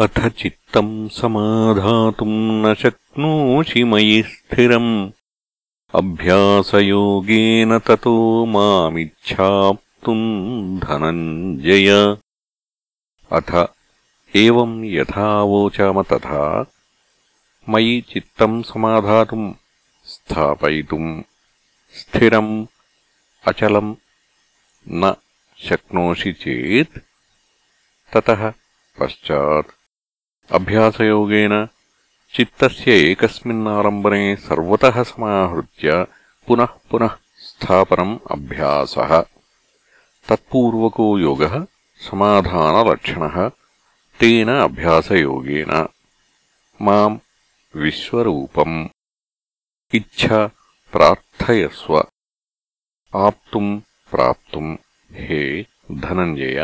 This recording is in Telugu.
अथ चित्तम् समाधातुम् न शक्नोषि मयि स्थिरम् अभ्यासयोगेन ततो मामिच्छाप्तुम् धनञ्जय अथ एवम् यथा वोचाम तथा मयि चित्तम् समाधातुम् स्थापयितुम् स्थिरम् अचलम् न शक्नोषि चेत् ततः पश्चात् అభ్యాసయోగేన చిత్తస్య ఏకస్మిన్నారంభనే సర్వతః సమాహృత్య పునఃపున స్థాపనం అభ్యాస తత్పూర్వకో యోగ సమాధానలక్షణ తేన అభ్యాసయోగేన మాం విశ్వరూపం ఇచ్ఛ ప్రాథయస్వ ఆప్తుం ప్రాప్తుం హే ధనంజయ